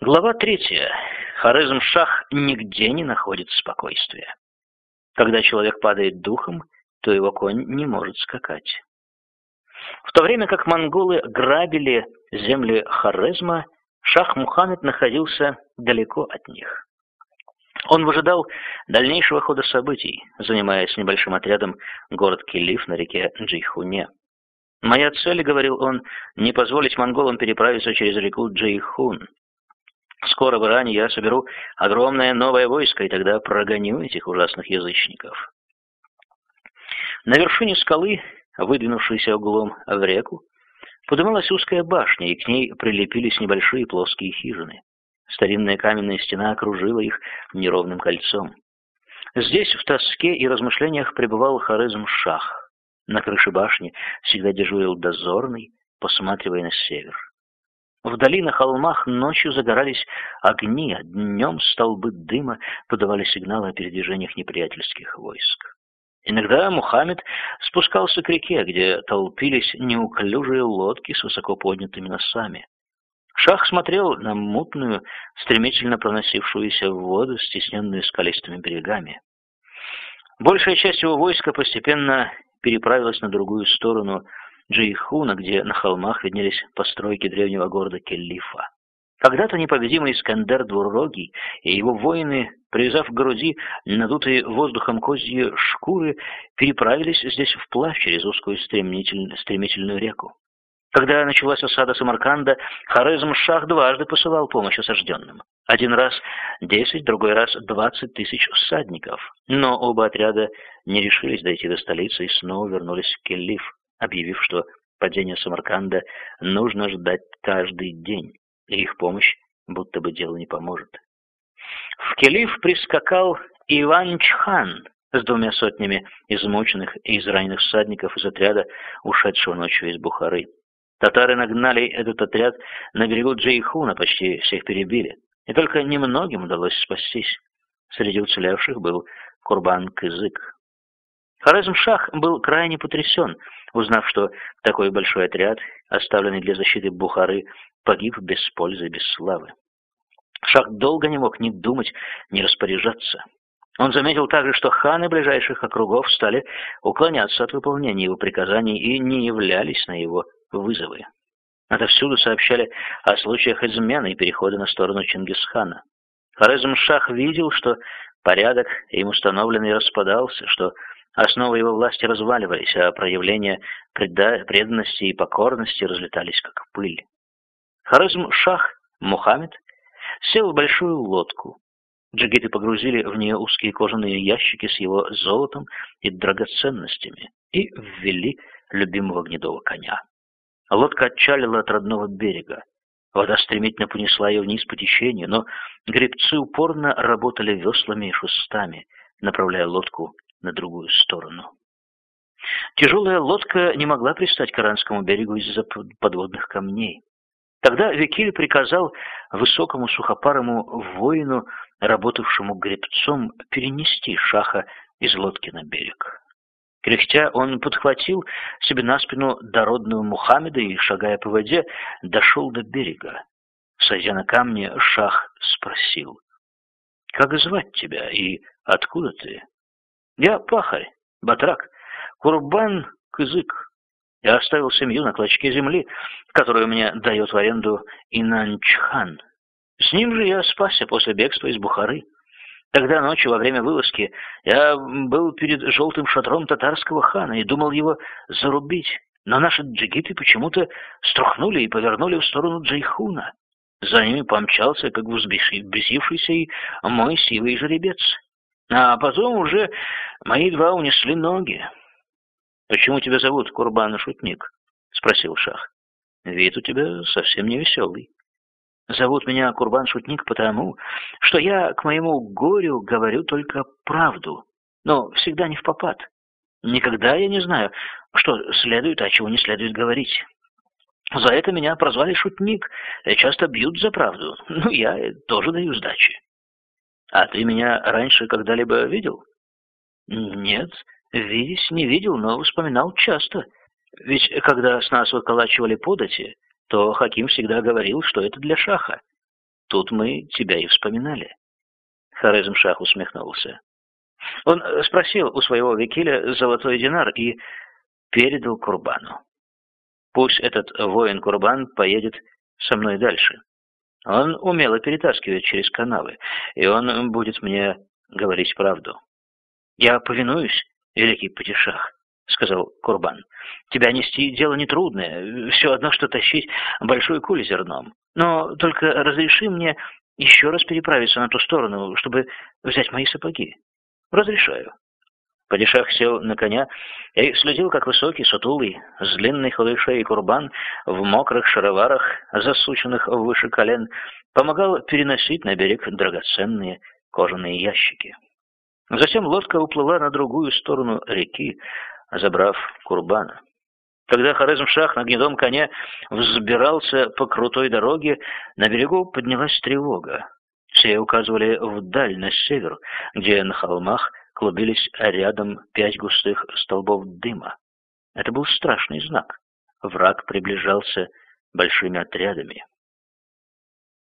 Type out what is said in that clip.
Глава третья. Хорезм-Шах нигде не находит спокойствия. Когда человек падает духом, то его конь не может скакать. В то время как монголы грабили земли Хорезма, Шах Мухаммед находился далеко от них. Он выжидал дальнейшего хода событий, занимаясь небольшим отрядом город Килиф на реке Джейхуне. «Моя цель, — говорил он, — не позволить монголам переправиться через реку Джейхун. Скоро в Иране я соберу огромное новое войско, и тогда прогоню этих ужасных язычников». На вершине скалы, выдвинувшейся углом в реку, подымалась узкая башня, и к ней прилепились небольшие плоские хижины. Старинная каменная стена окружила их неровным кольцом. Здесь в тоске и размышлениях пребывал Хорезм-Шах. На крыше башни всегда дежурил дозорный, посматривая на север. Вдали на холмах ночью загорались огни, а днем столбы дыма подавали сигналы о передвижениях неприятельских войск. Иногда Мухаммед спускался к реке, где толпились неуклюжие лодки с высоко поднятыми носами. Шах смотрел на мутную, стремительно проносившуюся в воду, стесненную скалистыми берегами. Большая часть его войска постепенно переправилась на другую сторону Джейхуна, где на холмах виднелись постройки древнего города Келлифа. Когда-то непобедимый Искандер Двурогий и его воины, привязав к груди надутые воздухом козьи шкуры, переправились здесь вплавь через узкую стремительную, стремительную реку. Когда началась осада Самарканда, Хорезм-Шах дважды посылал помощь осажденным. Один раз десять, другой раз двадцать тысяч всадников. Но оба отряда не решились дойти до столицы и снова вернулись в Келлиф, объявив, что падение Самарканда нужно ждать каждый день, и их помощь будто бы делу не поможет. В Келиф прискакал Иван Чхан с двумя сотнями измученных и израненных всадников из отряда, ушедшего ночью из Бухары. Татары нагнали этот отряд на берегу Джейхуна, почти всех перебили. И только немногим удалось спастись. Среди уцелевших был Курбан Кызык. Хорезм-Шах был крайне потрясен, узнав, что такой большой отряд, оставленный для защиты Бухары, погиб без пользы, без славы. Шах долго не мог ни думать, ни распоряжаться. Он заметил также, что ханы ближайших округов стали уклоняться от выполнения его приказаний и не являлись на его вызовы. Отовсюду сообщали о случаях измены и перехода на сторону Чингисхана. Хорезм-Шах видел, что порядок им установленный распадался, что основы его власти разваливались, а проявления преданности и покорности разлетались как пыль. Хорезм-Шах Мухаммед сел в большую лодку. Джигиты погрузили в нее узкие кожаные ящики с его золотом и драгоценностями и ввели любимого гнедого коня. Лодка отчалила от родного берега. Вода стремительно понесла ее вниз по течению, но гребцы упорно работали веслами и шестами, направляя лодку на другую сторону. Тяжелая лодка не могла пристать к Иранскому берегу из-за подводных камней. Тогда Викиль приказал высокому сухопарому воину, работавшему гребцом, перенести шаха из лодки на берег. Кряхтя, он подхватил себе на спину дородного Мухаммеда и, шагая по воде, дошел до берега. Сойдя на камне, Шах спросил, «Как звать тебя и откуда ты?» «Я пахарь, батрак, Курбан Кызык. Я оставил семью на клочке земли, которую мне дает в аренду Инанчхан. С ним же я спасся после бегства из Бухары. Тогда ночью, во время вылазки, я был перед желтым шатром татарского хана и думал его зарубить. Но наши джигиты почему-то струхнули и повернули в сторону Джейхуна. За ними помчался, как взбесившийся и мой сивый жеребец. А потом уже мои два унесли ноги. «Почему тебя зовут Курбан Шутник?» — спросил Шах. «Вид у тебя совсем не веселый». Зовут меня Курбан-шутник потому, что я к моему горю говорю только правду, но всегда не в попад. Никогда я не знаю, что следует, а чего не следует говорить. За это меня прозвали шутник, часто бьют за правду, ну, я тоже даю сдачи. А ты меня раньше когда-либо видел? Нет, видеть не видел, но вспоминал часто. Ведь когда с нас выколачивали подати, то Хаким всегда говорил, что это для шаха. тут мы тебя и вспоминали. Хорезм-Шах усмехнулся. Он спросил у своего векиля золотой динар и передал Курбану. Пусть этот воин Курбан поедет со мной дальше. Он умело перетаскивает через канавы, и он будет мне говорить правду. Я повинуюсь, великий Патишах, — сказал Курбан. «Тебя нести дело нетрудное, все одно, что тащить большой куль зерном. Но только разреши мне еще раз переправиться на ту сторону, чтобы взять мои сапоги. Разрешаю». Падишах сел на коня и следил, как высокий, сутулый, с длинной худой курбан в мокрых шароварах, засученных выше колен, помогал переносить на берег драгоценные кожаные ящики. Затем лодка уплыла на другую сторону реки, забрав Курбана. Когда Хорезм-Шах на гнедом коне взбирался по крутой дороге, на берегу поднялась тревога. Все указывали вдаль, на север, где на холмах клубились рядом пять густых столбов дыма. Это был страшный знак. Враг приближался большими отрядами.